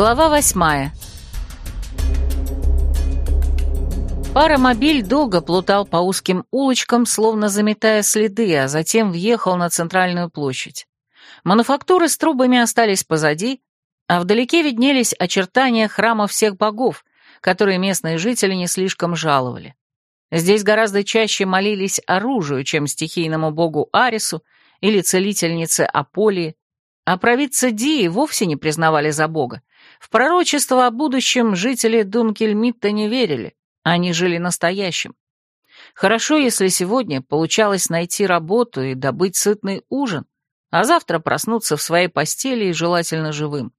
Глава восьмая. Паромобиль долго плутал по узким улочкам, словно заметая следы, а затем въехал на центральную площадь. Мануфактуры с трубами остались позади, а вдалеке виднелись очертания храма всех богов, которые местные жители не слишком жаловали. Здесь гораздо чаще молились оружию, чем стихийному богу Арису или целительнице Аполии, а провидца Дии вовсе не признавали за бога. В пророчество о будущем жители Дункельмитта не верили, они жили настоящим. Хорошо, если сегодня получалось найти работу и добыть сытный ужин, а завтра проснуться в своей постели и желательно живым.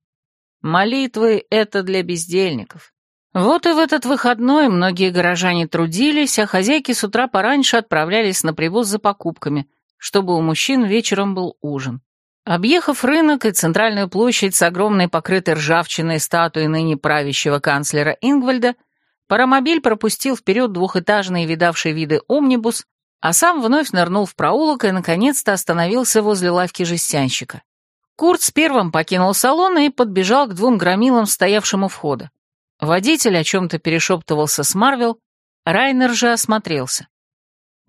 Молитвы — это для бездельников. Вот и в этот выходной многие горожане трудились, а хозяйки с утра пораньше отправлялись на привоз за покупками, чтобы у мужчин вечером был ужин. Объехав рынок и центральную площадь с огромной покрытой ржавчиной статуей ныне правящего канцлера Ингвальда, паромобиль пропустил вперед двухэтажный видавший виды омнибус, а сам вновь нырнул в проулок и, наконец-то, остановился возле лавки жестянщика. Курт с первым покинул салон и подбежал к двум громилам, стоявшим у входа. Водитель о чем-то перешептывался с Марвел, Райнер же осмотрелся.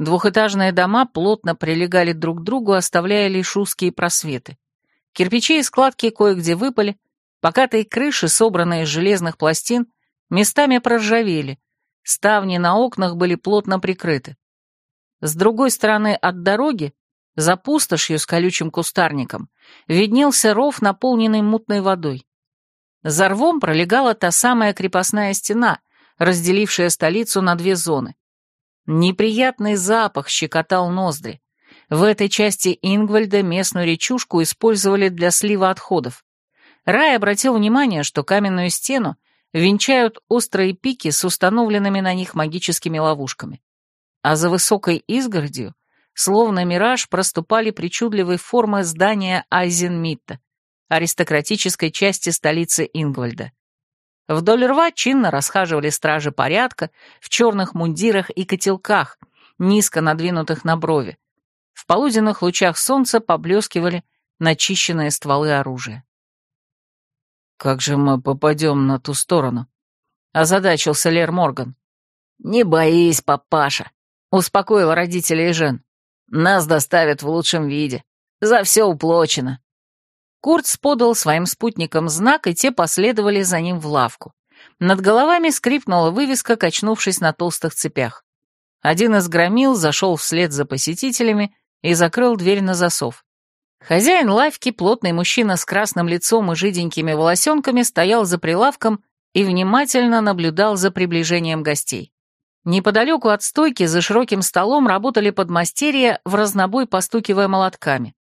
Двухэтажные дома плотно прилегали друг к другу, оставляя лишь узкие просветы. Кирпичи и складки кое-где выпали, покатые крыши, собранные из железных пластин, местами проржавели, ставни на окнах были плотно прикрыты. С другой стороны от дороги, за пустошью с колючим кустарником, виднелся ров, наполненный мутной водой. За рвом пролегала та самая крепостная стена, разделившая столицу на две зоны. Неприятный запах щекотал ноздри. В этой части Ингвальда местную речушку использовали для слива отходов. Рай обратил внимание, что каменную стену венчают острые пики с установленными на них магическими ловушками. А за высокой изгородью, словно мираж, проступали причудливые формы здания Айзенмитта — аристократической части столицы Ингвальда. Вдоль рва чинно расхаживали стражи порядка в черных мундирах и котелках, низко надвинутых на брови. В полуденных лучах солнца поблескивали начищенные стволы оружия. «Как же мы попадем на ту сторону?» — озадачился Лер Морган. «Не боись, папаша», — успокоил родителей Жен. «Нас доставят в лучшем виде. За все уплочено». Курц подал своим спутникам знак, и те последовали за ним в лавку. Над головами скрипнула вывеска, качнувшись на толстых цепях. Один из громил зашел вслед за посетителями и закрыл дверь на засов. Хозяин лавки, плотный мужчина с красным лицом и жиденькими волосенками, стоял за прилавком и внимательно наблюдал за приближением гостей. Неподалеку от стойки за широким столом работали подмастерья, в разнобой постукивая молотками.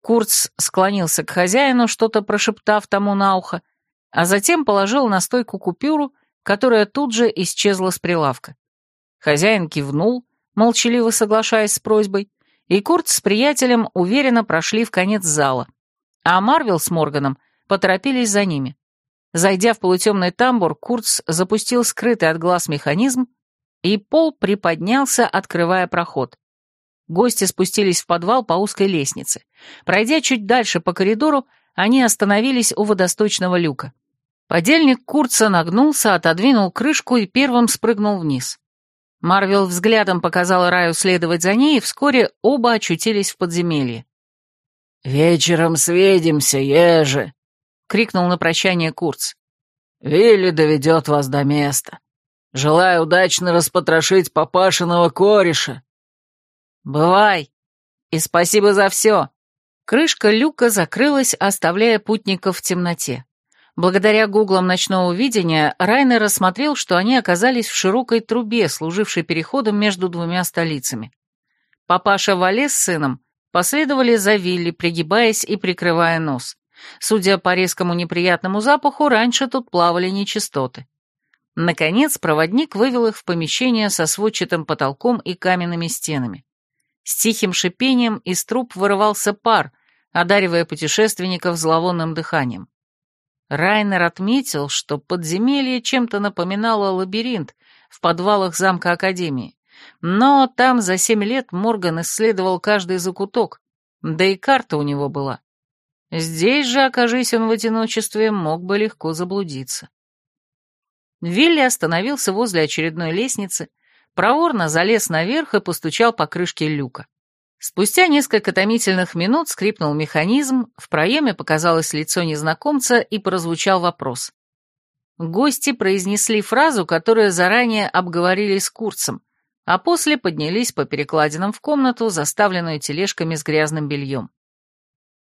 Курц склонился к хозяину, что-то прошептав тому на ухо, а затем положил на стойку купюру, которая тут же исчезла с прилавка. Хозяин кивнул, молчаливо соглашаясь с просьбой, и Курц с приятелем уверенно прошли в конец зала, а Марвел с Морганом поторопились за ними. Зайдя в полутемный тамбур, Курц запустил скрытый от глаз механизм, и пол приподнялся, открывая проход. Гости спустились в подвал по узкой лестнице. Пройдя чуть дальше по коридору, они остановились у водосточного люка. Подельник Курца нагнулся, отодвинул крышку и первым спрыгнул вниз. Марвел взглядом показал Раю следовать за ней, и вскоре оба очутились в подземелье. «Вечером сведемся, еже!» — крикнул на прощание Курц. «Вилли доведет вас до места. Желаю удачно распотрошить папашиного кореша!» «Бывай! И спасибо за все!» Крышка люка закрылась, оставляя путников в темноте. Благодаря гуглам ночного видения Райнер рассмотрел, что они оказались в широкой трубе, служившей переходом между двумя столицами. Папаша Вале с сыном последовали за Вилли, пригибаясь и прикрывая нос. Судя по резкому неприятному запаху, раньше тут плавали нечистоты. Наконец, проводник вывел их в помещение со сводчатым потолком и каменными стенами. С тихим шипением из труб вырывался пар, одаривая путешественников зловонным дыханием. Райнер отметил, что подземелье чем-то напоминало лабиринт в подвалах замка Академии, но там за семь лет Морган исследовал каждый закуток, да и карта у него была. Здесь же, окажись он в одиночестве, мог бы легко заблудиться. Вилли остановился возле очередной лестницы, проворно залез наверх и постучал по крышке люка. Спустя несколько томительных минут скрипнул механизм, в проеме показалось лицо незнакомца и прозвучал вопрос. Гости произнесли фразу, которую заранее обговорили с Курцем, а после поднялись по перекладинам в комнату, заставленную тележками с грязным бельем.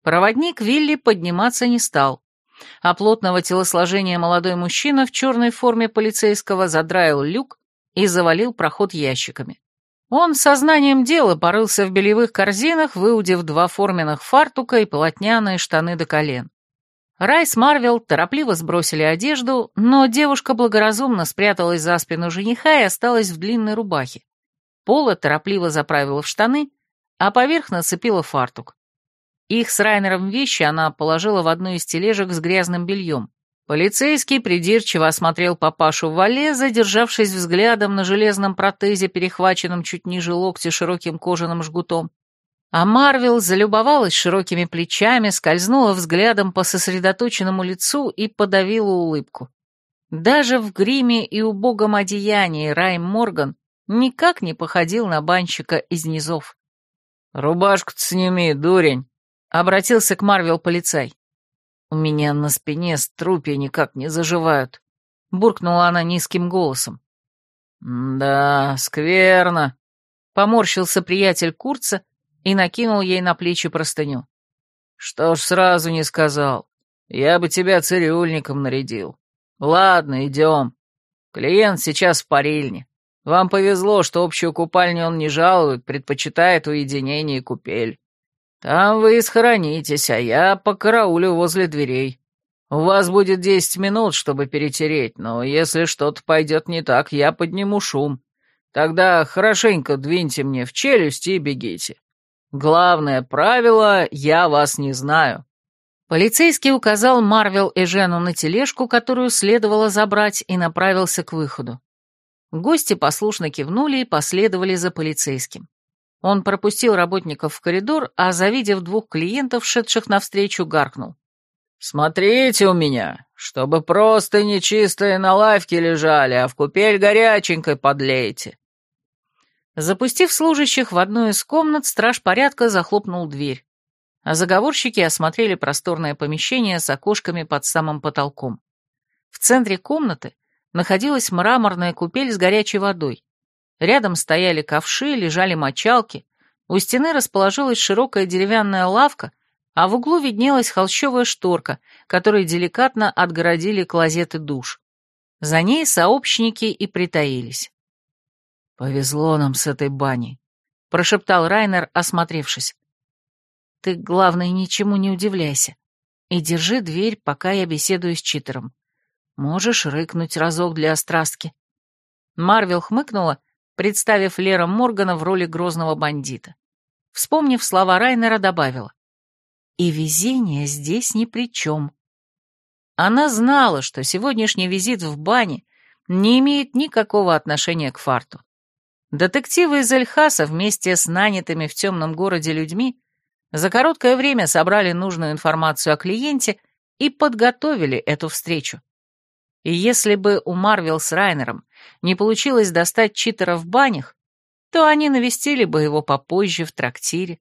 Проводник Вилли подниматься не стал, а плотного телосложения молодой мужчина в черной форме полицейского задраил люк и завалил проход ящиками. Он сознанием дела порылся в белевых корзинах, выудив два форменных фартука и полотняные штаны до колен. Райс Марвел торопливо сбросили одежду, но девушка благоразумно спряталась за спину жениха и осталась в длинной рубахе. Пола торопливо заправила в штаны, а поверх нацепила фартук. Их с Райнером вещи она положила в одну из тележек с грязным бельем. Полицейский придирчиво осмотрел папашу вале, задержавшись взглядом на железном протезе, перехваченном чуть ниже локтя широким кожаным жгутом. А Марвел залюбовалась широкими плечами, скользнула взглядом по сосредоточенному лицу и подавила улыбку. Даже в гриме и убогом одеянии Райм Морган никак не походил на банщика из низов. «Рубашку-то сними, дурень!» — обратился к Марвел полицай. «У меня на спине струпья никак не заживают», — буркнула она низким голосом. «Да, скверно», — поморщился приятель Курца и накинул ей на плечи простыню. «Что ж сразу не сказал? Я бы тебя цирюльником нарядил. Ладно, идем. Клиент сейчас в парильне. Вам повезло, что общую купальню он не жалует, предпочитает уединение и купель. Там вы и схоронитесь, а я покараулю возле дверей. У вас будет десять минут, чтобы перетереть, но если что-то пойдет не так, я подниму шум. Тогда хорошенько двиньте мне в челюсть и бегите. Главное правило — я вас не знаю». Полицейский указал Марвел и Жену на тележку, которую следовало забрать, и направился к выходу. Гости послушно кивнули и последовали за полицейским. Он пропустил работников в коридор, а, завидев двух клиентов, шедших навстречу, гаркнул. «Смотрите у меня, чтобы просто нечистые на лавке лежали, а в купель горяченькой подлейте». Запустив служащих в одну из комнат, страж порядка захлопнул дверь, а заговорщики осмотрели просторное помещение с окошками под самым потолком. В центре комнаты находилась мраморная купель с горячей водой. Рядом стояли ковши, лежали мочалки, у стены расположилась широкая деревянная лавка, а в углу виднелась холщовая шторка, которой деликатно отгородили клозеты душ. За ней сообщники и притаились. «Повезло нам с этой баней», — прошептал Райнер, осмотревшись. «Ты, главное, ничему не удивляйся. И держи дверь, пока я беседую с читером. Можешь рыкнуть разок для острастки». Марвел хмыкнула, представив Лера Моргана в роли грозного бандита. Вспомнив слова Райнера, добавила. «И везение здесь ни при чем». Она знала, что сегодняшний визит в бане не имеет никакого отношения к фарту. Детективы из Эльхаса вместе с нанятыми в темном городе людьми за короткое время собрали нужную информацию о клиенте и подготовили эту встречу. И если бы у Марвел с Райнером не получилось достать читера в банях, то они навестили бы его попозже в трактире.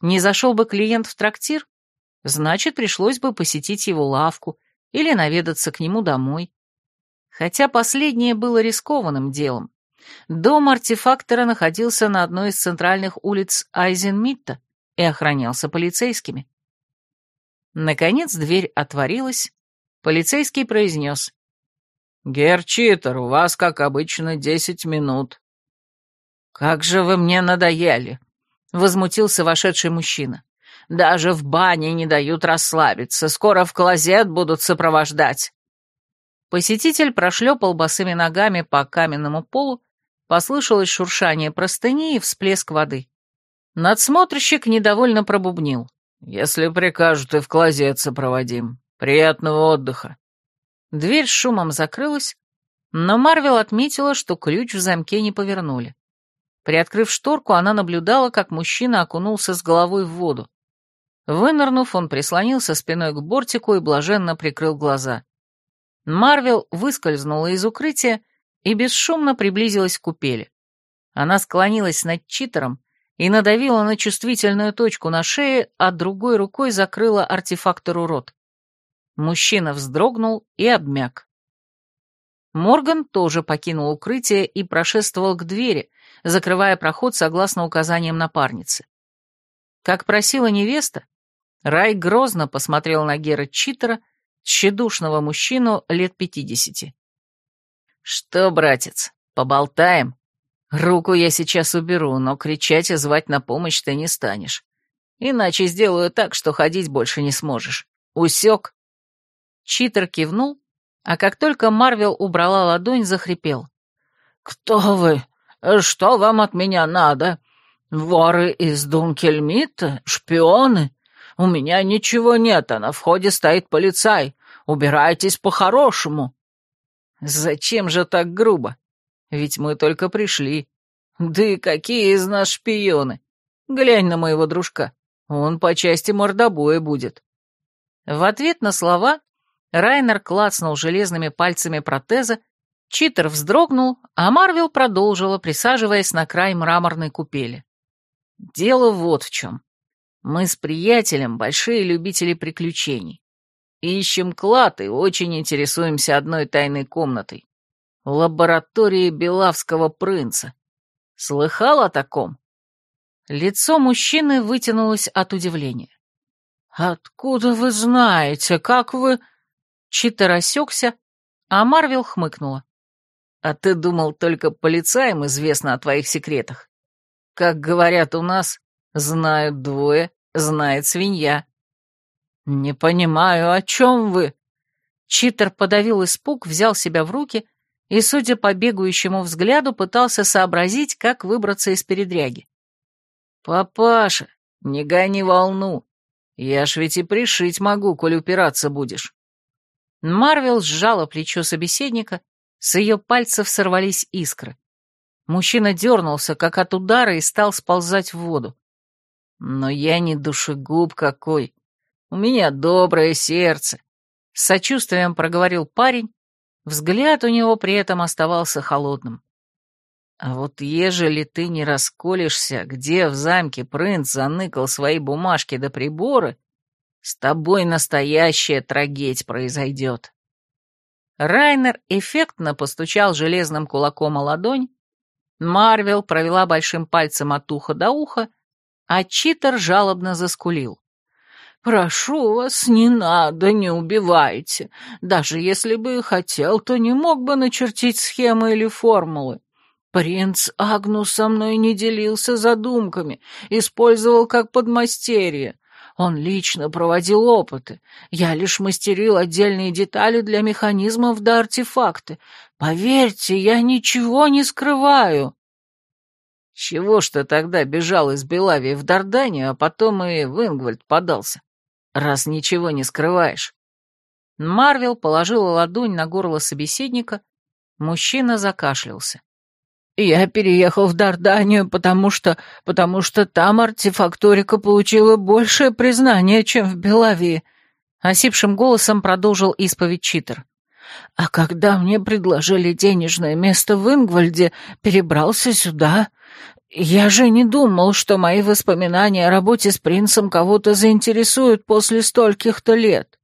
Не зашел бы клиент в трактир, значит, пришлось бы посетить его лавку или наведаться к нему домой. Хотя последнее было рискованным делом. Дом артефактора находился на одной из центральных улиц Айзенмитта и охранялся полицейскими. Наконец дверь отворилась, полицейский произнес. «Герчитер, у вас, как обычно, десять минут». «Как же вы мне надоели!» — возмутился вошедший мужчина. «Даже в бане не дают расслабиться, скоро в клозет будут сопровождать». Посетитель прошлепал босыми ногами по каменному полу Послышалось шуршание простыни и всплеск воды. Надсмотрщик недовольно пробубнил. «Если прикажут, и в клозет сопроводим. Приятного отдыха». Дверь шумом закрылась, но Марвел отметила, что ключ в замке не повернули. Приоткрыв шторку, она наблюдала, как мужчина окунулся с головой в воду. Вынырнув, он прислонился спиной к бортику и блаженно прикрыл глаза. Марвел выскользнула из укрытия и бесшумно приблизилась к купели. Она склонилась над читером и надавила на чувствительную точку на шее, а другой рукой закрыла артефактору рот. Мужчина вздрогнул и обмяк. Морган тоже покинул укрытие и прошествовал к двери, закрывая проход согласно указаниям напарницы. Как просила невеста, Рай грозно посмотрел на Гера Читера, тщедушного мужчину лет пятидесяти. «Что, братец, поболтаем? Руку я сейчас уберу, но кричать и звать на помощь ты не станешь. Иначе сделаю так, что ходить больше не сможешь. Усек?» Читер кивнул, а как только Марвел убрала ладонь, захрипел. «Кто вы? Что вам от меня надо? Воры из Дункельмита? Шпионы? У меня ничего нет, а на входе стоит полицай. Убирайтесь по-хорошему». «Зачем же так грубо? Ведь мы только пришли. Да и какие из нас шпионы? Глянь на моего дружка, он по части мордобоя будет». В ответ на слова Райнер клацнул железными пальцами протеза, Читер вздрогнул, а Марвел продолжила, присаживаясь на край мраморной купели. Дело вот в чем. Мы с приятелем большие любители приключений. Ищем клад и очень интересуемся одной тайной комнатой. Лабораторией Белавского принца. Слыхал о таком? Лицо мужчины вытянулось от удивления. «Откуда вы знаете? Как вы...» Читер осекся, а Марвел хмыкнула. «А ты думал, только полицаям известно о твоих секретах? Как говорят у нас, знают двое, знает свинья». «Не понимаю, о чем вы?» Читер подавил испуг, взял себя в руки и, судя по бегающему взгляду, пытался сообразить, как выбраться из передряги. «Папаша, не гони волну. Я ж ведь и пришить могу, коль упираться будешь». Марвел сжала плечо собеседника, с ее пальцев сорвались искры. Мужчина дернулся, как от удара, и стал сползать в воду. Но я не душегуб какой. У меня доброе сердце. С сочувствием проговорил парень, взгляд у него при этом оставался холодным. А вот ежели ты не расколешься, где в замке принц заныкал свои бумажки до да приборы, с тобой настоящая трагедия произойдет. Райнер эффектно постучал железным кулаком о ладонь, Марвел провела большим пальцем от уха до уха, а Читер жалобно заскулил. «Прошу вас, не надо, не убивайте. Даже если бы хотел, то не мог бы начертить схемы или формулы. Принц Агнус со мной не делился задумками, использовал как подмастерье. Он лично проводил опыты. Я лишь мастерил отдельные детали для механизмов да артефакты. Поверьте, я ничего не скрываю. Чего ж ты тогда бежал из Белавии в Дарданию, а потом и в Ингвальд подался, раз ничего не скрываешь? Марвел положила ладонь на горло собеседника, мужчина закашлялся. Я переехал в Дарданию, потому что... потому что там артефакторика получила большее признание, чем в Белавии», — осипшим голосом продолжил исповедь Читер. «А когда мне предложили денежное место в Ингвальде, перебрался сюда. Я же не думал, что мои воспоминания о работе с принцем кого-то заинтересуют после стольких-то лет».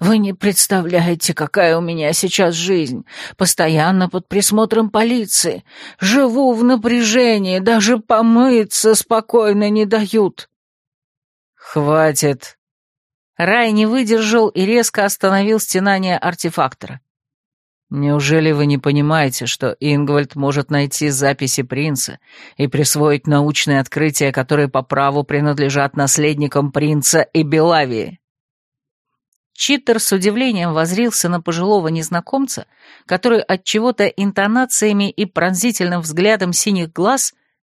Вы не представляете, какая у меня сейчас жизнь. Постоянно под присмотром полиции. Живу в напряжении, даже помыться спокойно не дают. Хватит. Рай не выдержал и резко остановил стенание артефактора. Неужели вы не понимаете, что Ингвальд может найти записи принца и присвоить научные открытия, которые по праву принадлежат наследникам принца и Белавии? Читтер с удивлением возрился на пожилого незнакомца, который от чего-то интонациями и пронзительным взглядом синих глаз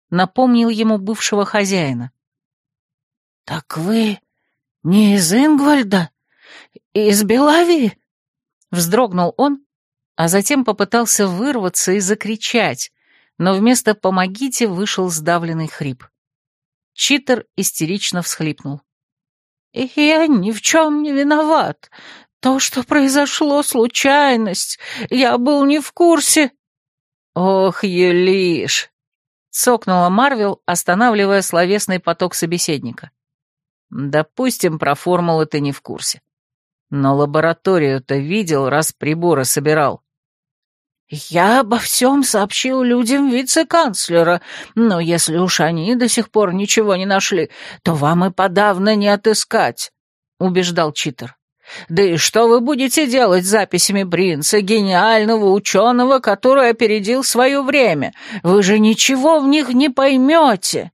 напомнил ему бывшего хозяина. «Так вы не из Ингвальда? Из Белавии?» Вздрогнул он, а затем попытался вырваться и закричать, но вместо «помогите» вышел сдавленный хрип. Читер истерично всхлипнул. «Я ни в чем не виноват. То, что произошло, случайность. Я был не в курсе». «Ох, Юлиш!» — цокнула Марвел, останавливая словесный поток собеседника. «Допустим, про формулы ты не в курсе. Но лабораторию-то видел, раз приборы собирал. «Я обо всем сообщил людям вице-канцлера, но если уж они до сих пор ничего не нашли, то вам и подавно не отыскать», — убеждал читер. «Да и что вы будете делать с записями принца, гениального ученого, который опередил свое время? Вы же ничего в них не поймете!»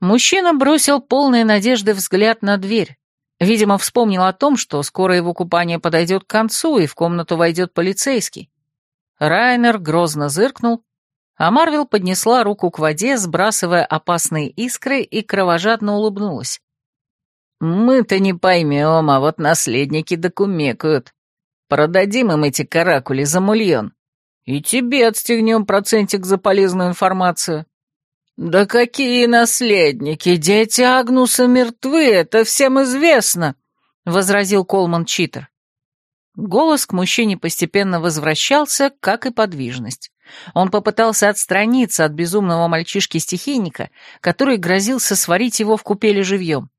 Мужчина бросил полные надежды взгляд на дверь. Видимо, вспомнил о том, что скоро его купание подойдет к концу, и в комнату войдет полицейский. Райнер грозно зыркнул, а Марвел поднесла руку к воде, сбрасывая опасные искры, и кровожадно улыбнулась. «Мы-то не поймем, а вот наследники докумекают. Продадим им эти каракули за мульон. И тебе отстегнем процентик за полезную информацию». «Да какие наследники! Дети Агнуса мертвы, это всем известно!» — возразил Колман Читер. Голос к мужчине постепенно возвращался, как и подвижность. Он попытался отстраниться от безумного мальчишки-стихийника, который грозился сварить его в купеле живьем.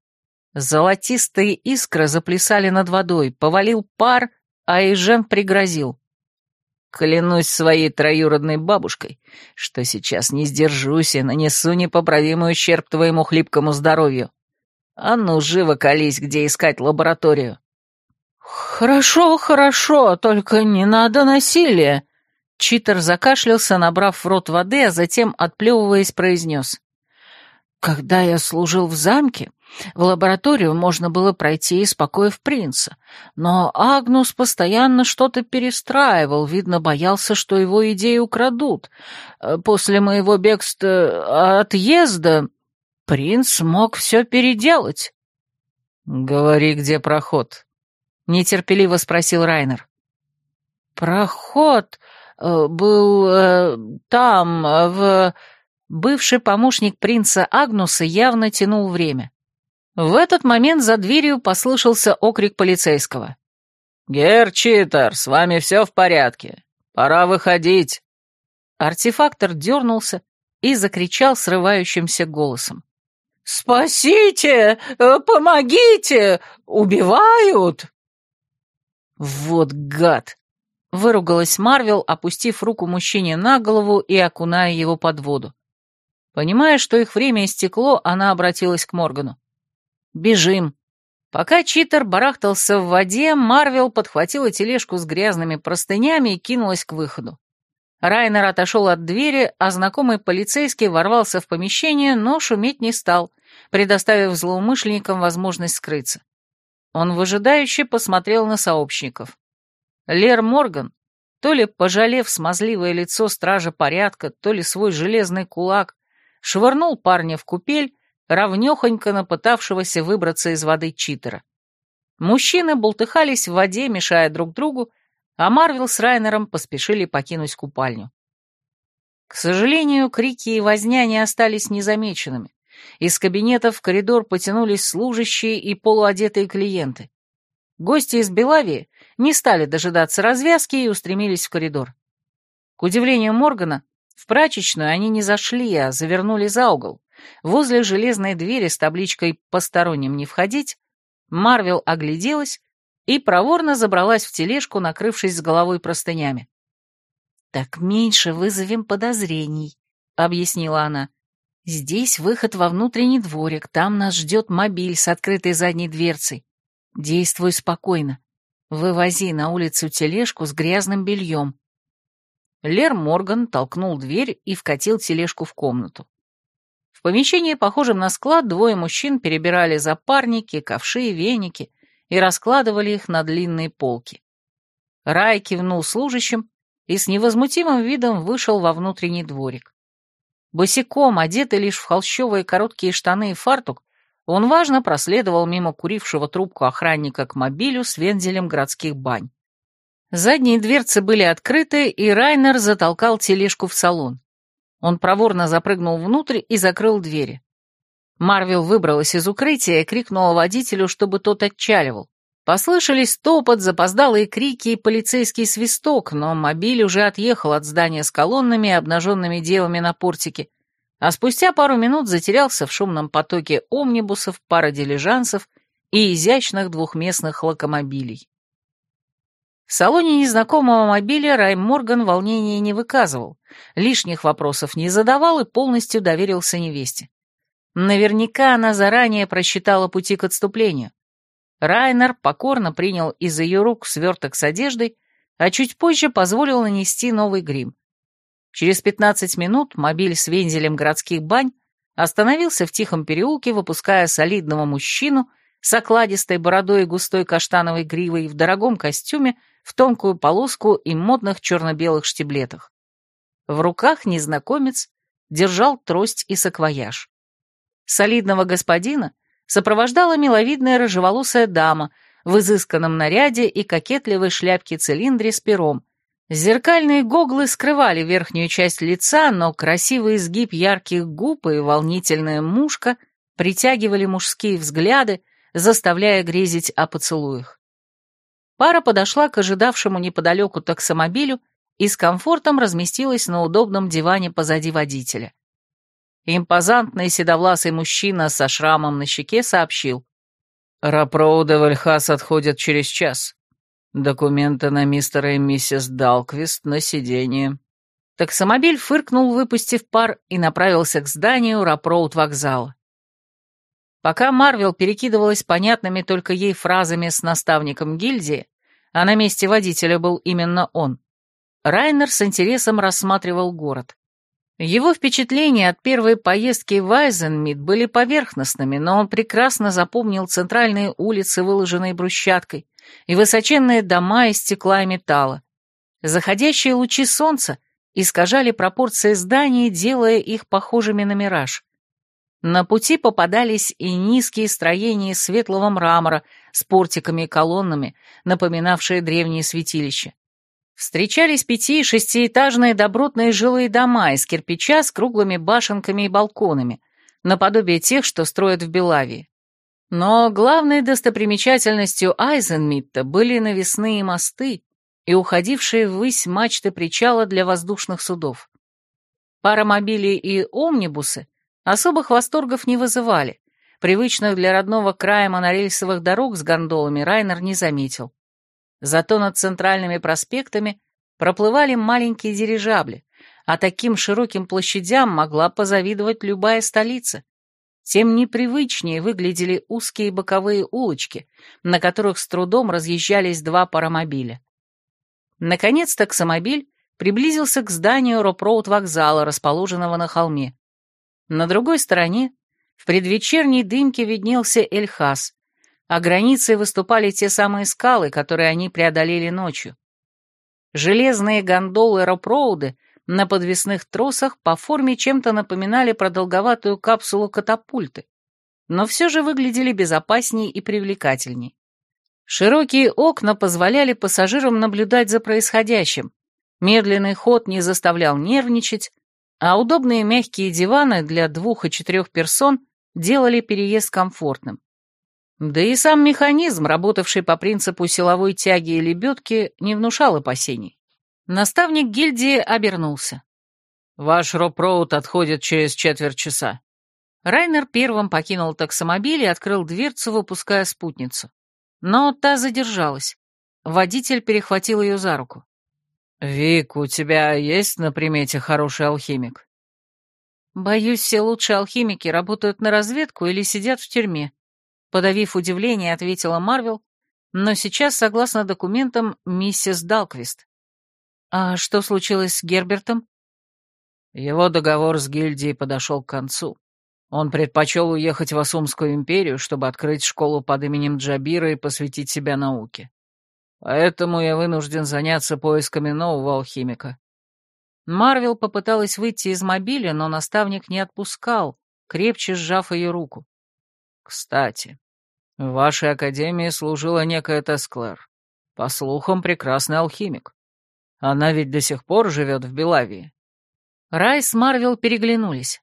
Золотистые искры заплясали над водой, повалил пар, а Эйжен пригрозил. «Клянусь своей троюродной бабушкой, что сейчас не сдержусь и нанесу непоправимый ущерб твоему хлипкому здоровью. А ну, живо колись, где искать лабораторию». «Хорошо, хорошо, только не надо насилия!» Читер закашлялся, набрав в рот воды, а затем, отплевываясь, произнес. «Когда я служил в замке, в лабораторию можно было пройти, испокоив принца, но Агнус постоянно что-то перестраивал, видно, боялся, что его идеи украдут. После моего бегства отъезда принц мог все переделать». «Говори, где проход», нетерпеливо спросил Райнер. «Проход э, был э, там, в...» Бывший помощник принца Агнуса явно тянул время. В этот момент за дверью послышался окрик полицейского. «Герчитер, с вами все в порядке. Пора выходить». Артефактор дернулся и закричал срывающимся голосом. «Спасите! Помогите! Убивают!» «Вот гад!» — выругалась Марвел, опустив руку мужчине на голову и окуная его под воду. Понимая, что их время истекло, она обратилась к Моргану. «Бежим!» Пока читер барахтался в воде, Марвел подхватила тележку с грязными простынями и кинулась к выходу. Райнер отошел от двери, а знакомый полицейский ворвался в помещение, но шуметь не стал, предоставив злоумышленникам возможность скрыться. Он выжидающе посмотрел на сообщников. Лер Морган, то ли пожалев смазливое лицо стража порядка, то ли свой железный кулак, швырнул парня в купель, равнёхонько напытавшегося выбраться из воды читера. Мужчины болтыхались в воде, мешая друг другу, а Марвел с Райнером поспешили покинуть купальню. К сожалению, крики и возня не остались незамеченными. Из кабинета в коридор потянулись служащие и полуодетые клиенты. Гости из Белавии не стали дожидаться развязки и устремились в коридор. К удивлению Моргана, в прачечную они не зашли, а завернули за угол. Возле железной двери с табличкой «Посторонним не входить» Марвел огляделась и проворно забралась в тележку, накрывшись с головой простынями. «Так меньше вызовем подозрений», — объяснила она. Здесь выход во внутренний дворик, там нас ждет мобиль с открытой задней дверцей. Действуй спокойно. Вывози на улицу тележку с грязным бельем. Лер Морган толкнул дверь и вкатил тележку в комнату. В помещении, похожем на склад, двое мужчин перебирали запарники, ковши и веники и раскладывали их на длинные полки. Рай кивнул служащим и с невозмутимым видом вышел во внутренний дворик. Босиком, одетый лишь в холщовые короткие штаны и фартук, он важно проследовал мимо курившего трубку охранника к мобилю с вензелем городских бань. Задние дверцы были открыты, и Райнер затолкал тележку в салон. Он проворно запрыгнул внутрь и закрыл двери. Марвел выбралась из укрытия и крикнула водителю, чтобы тот отчаливал. Послышались топот, запоздалые крики и полицейский свисток, но мобиль уже отъехал от здания с колоннами и обнаженными девами на портике, а спустя пару минут затерялся в шумном потоке омнибусов, пародилижансов и изящных двухместных локомобилей. В салоне незнакомого мобиля Рай Морган волнения не выказывал, лишних вопросов не задавал и полностью доверился невесте. Наверняка она заранее просчитала пути к отступлению. Райнер покорно принял из ее рук сверток с одеждой, а чуть позже позволил нанести новый грим. Через 15 минут мобиль с вензелем городских бань остановился в тихом переулке, выпуская солидного мужчину с окладистой бородой и густой каштановой гривой в дорогом костюме, в тонкую полоску и модных черно-белых штиблетах. В руках незнакомец держал трость и саквояж. Солидного господина сопровождала миловидная рыжеволосая дама в изысканном наряде и кокетливой шляпке-цилиндре с пером. Зеркальные гоглы скрывали верхнюю часть лица, но красивый изгиб ярких губ и волнительная мушка притягивали мужские взгляды, заставляя грезить о поцелуях. Пара подошла к ожидавшему неподалеку таксомобилю и с комфортом разместилась на удобном диване позади водителя. Импозантный седовласый мужчина со шрамом на щеке сообщил. «Рапроуда в Эльхас отходят через час. Документы на мистера и миссис Далквист на сиденье». Таксомобиль фыркнул, выпустив пар, и направился к зданию Рапроуд вокзала. Пока Марвел перекидывалась понятными только ей фразами с наставником гильдии, а на месте водителя был именно он, Райнер с интересом рассматривал город. Его впечатления от первой поездки в Айзенмид были поверхностными, но он прекрасно запомнил центральные улицы, выложенные брусчаткой, и высоченные дома из стекла и металла. Заходящие лучи солнца искажали пропорции зданий, делая их похожими на мираж. На пути попадались и низкие строения светлого мрамора с портиками и колоннами, напоминавшие древние святилища. Встречались пяти- и шестиэтажные добротные жилые дома из кирпича с круглыми башенками и балконами, наподобие тех, что строят в Белавии. Но главной достопримечательностью Айзенмитта были навесные мосты и уходившие ввысь мачты причала для воздушных судов. Паромобили и омнибусы особых восторгов не вызывали, привычных для родного края монорельсовых дорог с гондолами Райнер не заметил. Зато над центральными проспектами проплывали маленькие дирижабли, а таким широким площадям могла позавидовать любая столица. Тем непривычнее выглядели узкие боковые улочки, на которых с трудом разъезжались два паромобиля. Наконец таксомобиль приблизился к зданию Ропроуд вокзала, расположенного на холме. На другой стороне, в предвечерней дымке виднелся Эльхас, а границей выступали те самые скалы, которые они преодолели ночью. Железные гондолы Ропроуды на подвесных тросах по форме чем-то напоминали продолговатую капсулу катапульты, но все же выглядели безопаснее и привлекательней. Широкие окна позволяли пассажирам наблюдать за происходящим, медленный ход не заставлял нервничать, а удобные мягкие диваны для двух и четырех персон делали переезд комфортным. Да и сам механизм, работавший по принципу силовой тяги и лебедки, не внушал опасений. Наставник гильдии обернулся. «Ваш роп-роуд отходит через четверть часа». Райнер первым покинул таксомобиль и открыл дверцу, выпуская спутницу. Но та задержалась. Водитель перехватил ее за руку. «Вик, у тебя есть на примете хороший алхимик?» «Боюсь, все лучшие алхимики работают на разведку или сидят в тюрьме», Подавив удивление, ответила Марвел, но сейчас, согласно документам, миссис Далквист. А что случилось с Гербертом? Его договор с гильдией подошел к концу. Он предпочел уехать в Асумскую империю, чтобы открыть школу под именем Джабира и посвятить себя науке. Поэтому я вынужден заняться поисками нового алхимика. Марвел попыталась выйти из мобиля, но наставник не отпускал, крепче сжав ее руку. Кстати, в вашей академии служила некая Тесклер. По слухам, прекрасный алхимик. Она ведь до сих пор живет в Белавии. Рай с Марвел переглянулись.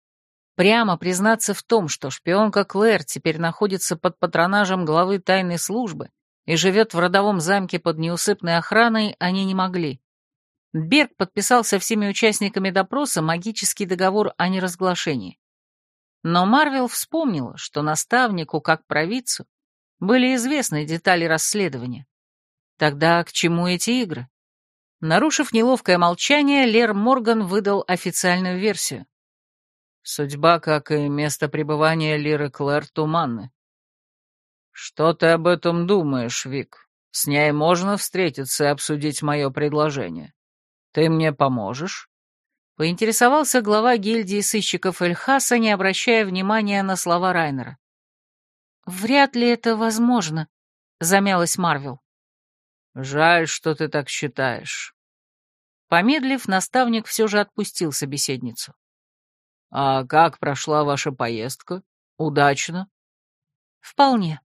Прямо признаться в том, что шпионка Клэр теперь находится под патронажем главы тайной службы и живет в родовом замке под неусыпной охраной, они не могли. Берг подписал со всеми участниками допроса магический договор о неразглашении. Но Марвел вспомнила, что наставнику, как провидцу, были известны детали расследования. Тогда к чему эти игры? Нарушив неловкое молчание, Лер Морган выдал официальную версию. Судьба, как и место пребывания Лиры Клэр, туманны. Что ты об этом думаешь, Вик? С ней можно встретиться и обсудить мое предложение. Ты мне поможешь? Поинтересовался глава гильдии сыщиков Эльхаса, не обращая внимания на слова Райнера. «Вряд ли это возможно», — замялась Марвел. «Жаль, что ты так считаешь». Помедлив, наставник все же отпустил собеседницу. «А как прошла ваша поездка? Удачно?» «Вполне».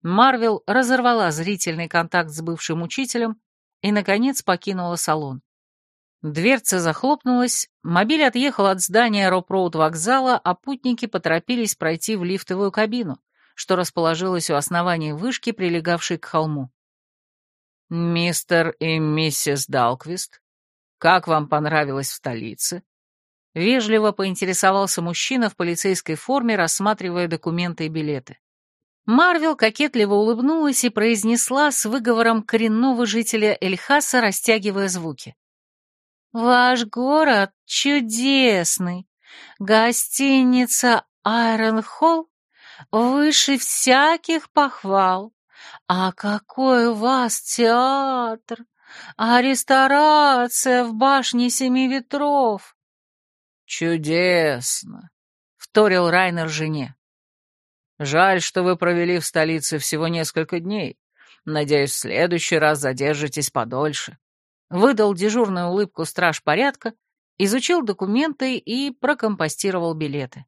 Марвел разорвала зрительный контакт с бывшим учителем и, наконец, покинула салон. Дверца захлопнулась, мобиль отъехал от здания Ропроуд вокзала, а путники поторопились пройти в лифтовую кабину, что расположилась у основания вышки, прилегавшей к холму. «Мистер и миссис Далквист, как вам понравилось в столице?» Вежливо поинтересовался мужчина в полицейской форме, рассматривая документы и билеты. Марвел кокетливо улыбнулась и произнесла с выговором коренного жителя Эльхаса, растягивая звуки. Ваш город чудесный. Гостиница Айрон Холл выше всяких похвал. А какой у вас театр! А ресторация в башне Семи Ветров! Чудесно! — вторил Райнер жене. Жаль, что вы провели в столице всего несколько дней. Надеюсь, в следующий раз задержитесь подольше выдал дежурную улыбку страж порядка, изучил документы и прокомпостировал билеты.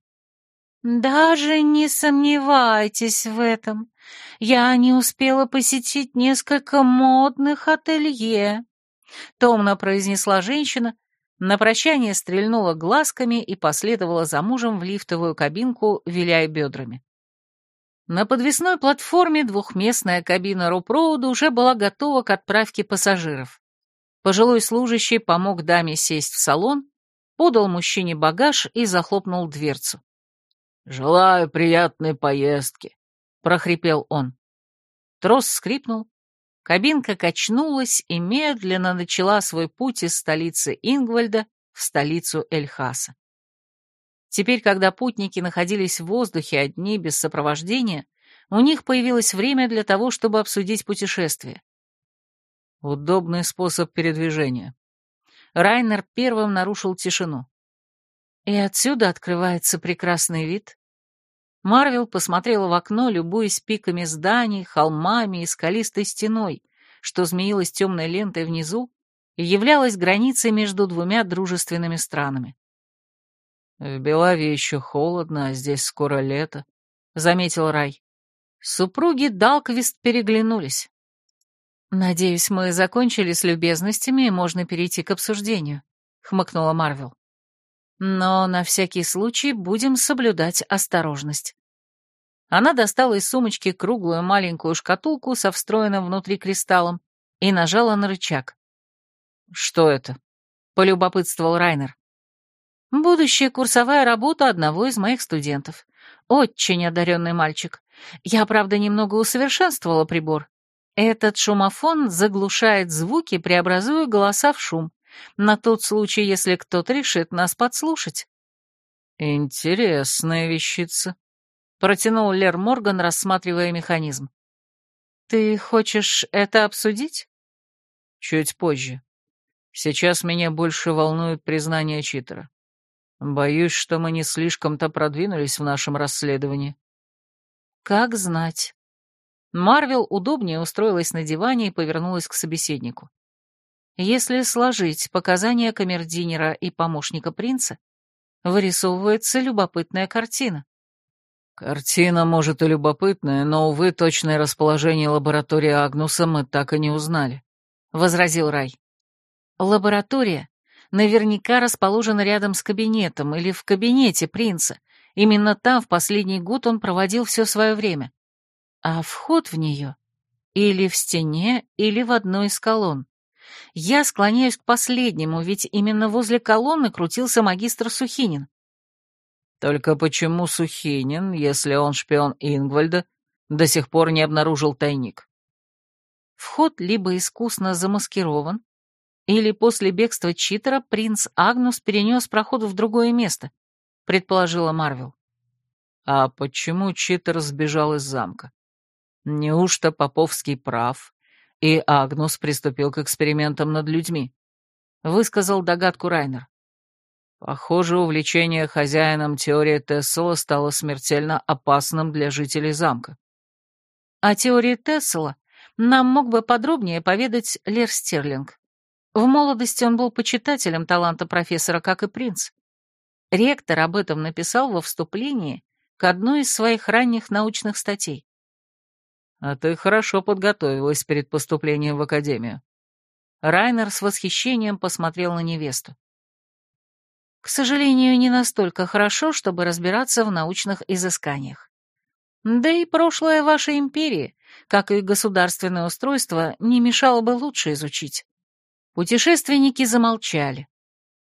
«Даже не сомневайтесь в этом. Я не успела посетить несколько модных ателье», — томно произнесла женщина, на прощание стрельнула глазками и последовала за мужем в лифтовую кабинку, виляя бедрами. На подвесной платформе двухместная кабина Ропроуда уже была готова к отправке пассажиров. Пожилой служащий помог даме сесть в салон, подал мужчине багаж и захлопнул дверцу. «Желаю приятной поездки», — прохрипел он. Трос скрипнул, кабинка качнулась и медленно начала свой путь из столицы Ингвальда в столицу Эльхаса. Теперь, когда путники находились в воздухе одни без сопровождения, у них появилось время для того, чтобы обсудить путешествие. Удобный способ передвижения. Райнер первым нарушил тишину. И отсюда открывается прекрасный вид. Марвел посмотрела в окно, любуясь пиками зданий, холмами и скалистой стеной, что змеилась темной лентой внизу и являлась границей между двумя дружественными странами. «В Белаве еще холодно, а здесь скоро лето», — заметил Рай. Супруги Далквист переглянулись. «Надеюсь, мы закончили с любезностями и можно перейти к обсуждению», — хмыкнула Марвел. «Но на всякий случай будем соблюдать осторожность». Она достала из сумочки круглую маленькую шкатулку со встроенным внутри кристаллом и нажала на рычаг. «Что это?» — полюбопытствовал Райнер. «Будущая курсовая работа одного из моих студентов. Очень одаренный мальчик. Я, правда, немного усовершенствовала прибор. Этот шумофон заглушает звуки, преобразуя голоса в шум, на тот случай, если кто-то решит нас подслушать. «Интересная вещица», — протянул Лер Морган, рассматривая механизм. «Ты хочешь это обсудить?» «Чуть позже. Сейчас меня больше волнует признание читера. Боюсь, что мы не слишком-то продвинулись в нашем расследовании». «Как знать». Марвел удобнее устроилась на диване и повернулась к собеседнику. Если сложить показания камердинера и помощника принца, вырисовывается любопытная картина. Картина, может, и любопытная, но, увы, точное расположение лаборатории Агнуса мы так и не узнали, — возразил Рай. Лаборатория наверняка расположена рядом с кабинетом или в кабинете принца. Именно там в последний год он проводил все свое время. А вход в нее или в стене, или в одной из колонн. Я склоняюсь к последнему, ведь именно возле колонны крутился магистр Сухинин. Только почему Сухинин, если он шпион Ингвальда, до сих пор не обнаружил тайник? Вход либо искусно замаскирован, или после бегства читера принц Агнус перенес проход в другое место, предположила Марвел. А почему читер сбежал из замка? Неужто Поповский прав, и Агнус приступил к экспериментам над людьми? Высказал догадку Райнер. Похоже, увлечение хозяином теории Тессела стало смертельно опасным для жителей замка. О теории Тессела нам мог бы подробнее поведать Лер Стерлинг. В молодости он был почитателем таланта профессора, как и принц. Ректор об этом написал во вступлении к одной из своих ранних научных статей. «А ты хорошо подготовилась перед поступлением в академию». Райнер с восхищением посмотрел на невесту. К сожалению, не настолько хорошо, чтобы разбираться в научных изысканиях. Да и прошлое вашей империи, как и государственное устройство, не мешало бы лучше изучить. Путешественники замолчали.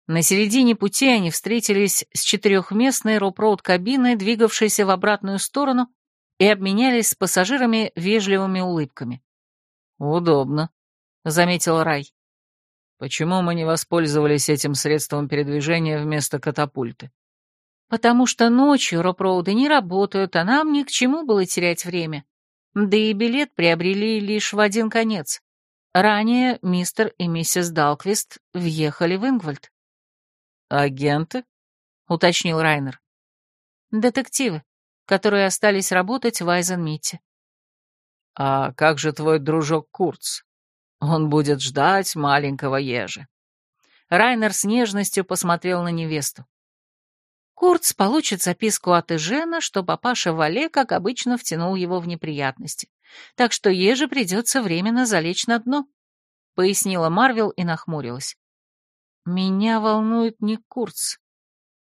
На середине пути они встретились с четырехместной ропроуд-кабиной, двигавшейся в обратную сторону, и обменялись с пассажирами вежливыми улыбками. «Удобно», — заметил Рай. Почему мы не воспользовались этим средством передвижения вместо катапульты? Потому что ночью ропроуды не работают, а нам ни к чему было терять время. Да и билет приобрели лишь в один конец. Ранее мистер и миссис Далквист въехали в Ингвальд. «Агенты?» — уточнил Райнер. «Детективы, которые остались работать в Айзенмите». «А как же твой дружок Курц?» Он будет ждать маленького ежа. Райнер с нежностью посмотрел на невесту. Курц получит записку от Эжена, что папаша Вале, как обычно, втянул его в неприятности. Так что еже придется временно залечь на дно, — пояснила Марвел и нахмурилась. Меня волнует не Курц,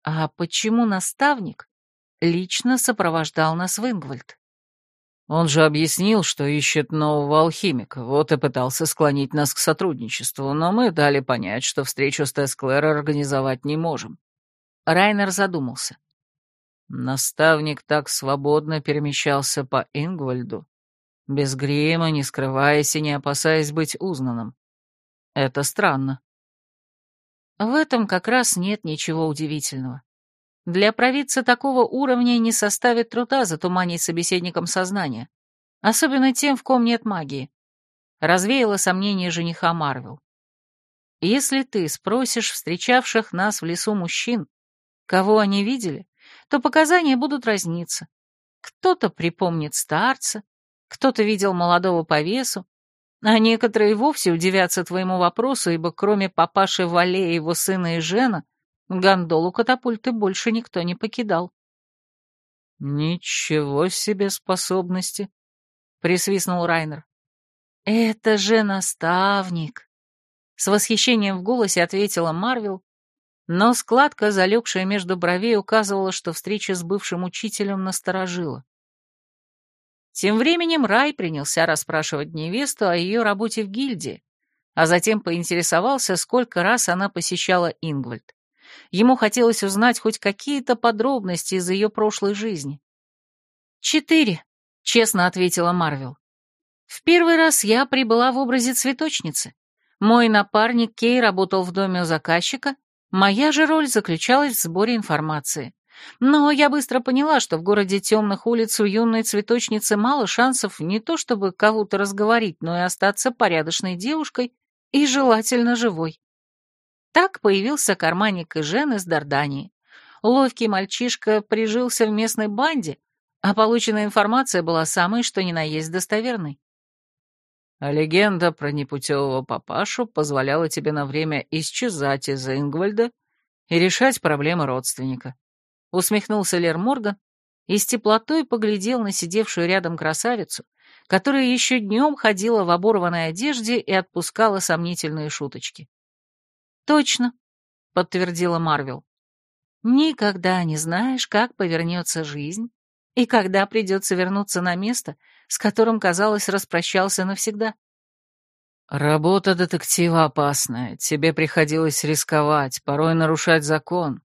а почему наставник лично сопровождал нас в Ингвальд. Он же объяснил, что ищет нового алхимика, вот и пытался склонить нас к сотрудничеству, но мы дали понять, что встречу с Тесклэр организовать не можем. Райнер задумался. Наставник так свободно перемещался по Ингвальду, без грима, не скрываясь и не опасаясь быть узнанным. Это странно. В этом как раз нет ничего удивительного. Для провидца такого уровня не составит труда затуманить собеседником сознание, особенно тем, в ком нет магии. Развеяло сомнение жениха Марвел. Если ты спросишь встречавших нас в лесу мужчин, кого они видели, то показания будут разниться. Кто-то припомнит старца, кто-то видел молодого по весу, а некоторые вовсе удивятся твоему вопросу, ибо кроме папаши Вале и его сына и Жена, Гондолу катапульты больше никто не покидал. «Ничего себе способности!» — присвистнул Райнер. «Это же наставник!» С восхищением в голосе ответила Марвел, но складка, залегшая между бровей, указывала, что встреча с бывшим учителем насторожила. Тем временем Рай принялся расспрашивать невесту о ее работе в гильдии, а затем поинтересовался, сколько раз она посещала Ингвальд. Ему хотелось узнать хоть какие-то подробности из ее прошлой жизни. «Четыре», — честно ответила Марвел. «В первый раз я прибыла в образе цветочницы. Мой напарник Кей работал в доме у заказчика, моя же роль заключалась в сборе информации. Но я быстро поняла, что в городе темных улиц у юной цветочницы мало шансов не то чтобы кого-то разговорить, но и остаться порядочной девушкой и желательно живой. Так появился карманник Жен из Дардании. Ловкий мальчишка прижился в местной банде, а полученная информация была самой что ни на есть достоверной. А легенда про непутевого папашу позволяла тебе на время исчезать из Ингвальда и решать проблемы родственника. Усмехнулся Лер Морган и с теплотой поглядел на сидевшую рядом красавицу, которая еще днем ходила в оборванной одежде и отпускала сомнительные шуточки. «Точно», подтвердила Марвел. «Никогда не знаешь, как повернется жизнь и когда придется вернуться на место, с которым, казалось, распрощался навсегда». «Работа детектива опасная, тебе приходилось рисковать, порой нарушать закон».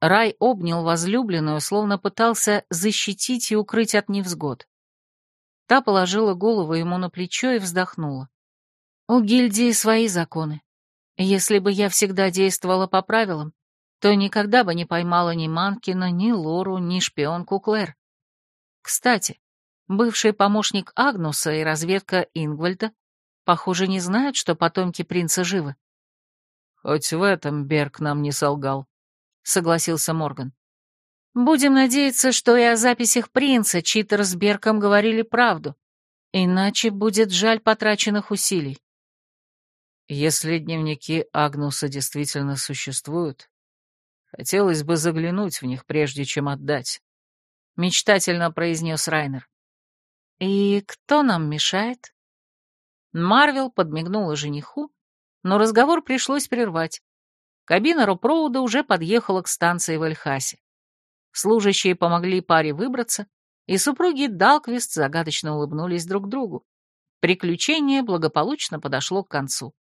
Рай обнял возлюбленную, словно пытался защитить и укрыть от невзгод. Та положила голову ему на плечо и вздохнула. «У гильдии свои законы. Если бы я всегда действовала по правилам, то никогда бы не поймала ни Манкина, ни Лору, ни шпионку Клэр. Кстати, бывший помощник Агнуса и разведка Ингвальда, похоже, не знают, что потомки принца живы. «Хоть в этом Берг нам не солгал», — согласился Морган. «Будем надеяться, что и о записях принца Читер с Берком говорили правду, иначе будет жаль потраченных усилий». Если дневники Агнуса действительно существуют, хотелось бы заглянуть в них, прежде чем отдать. Мечтательно произнес Райнер. «И кто нам мешает?» Марвел подмигнула жениху, но разговор пришлось прервать. Кабина Ропроуда уже подъехала к станции в Эльхасе. Служащие помогли паре выбраться, и супруги Далквист загадочно улыбнулись друг другу. Приключение благополучно подошло к концу.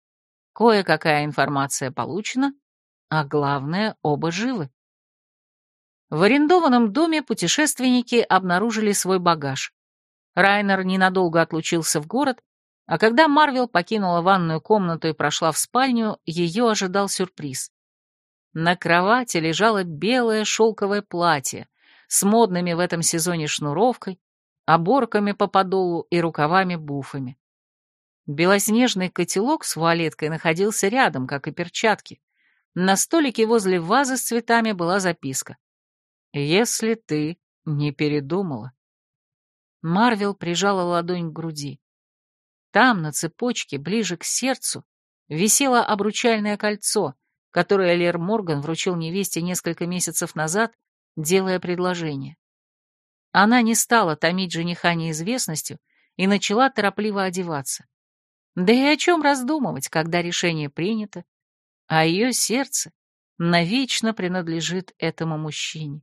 Кое-какая информация получена, а главное, оба живы. В арендованном доме путешественники обнаружили свой багаж. Райнер ненадолго отлучился в город, а когда Марвел покинула ванную комнату и прошла в спальню, ее ожидал сюрприз. На кровати лежало белое шелковое платье с модными в этом сезоне шнуровкой, оборками по подолу и рукавами-буфами. Белоснежный котелок с вуалеткой находился рядом, как и перчатки. На столике возле вазы с цветами была записка. «Если ты не передумала». Марвел прижала ладонь к груди. Там, на цепочке, ближе к сердцу, висело обручальное кольцо, которое Лер Морган вручил невесте несколько месяцев назад, делая предложение. Она не стала томить жениха неизвестностью и начала торопливо одеваться. Да и о чем раздумывать, когда решение принято, а ее сердце навечно принадлежит этому мужчине.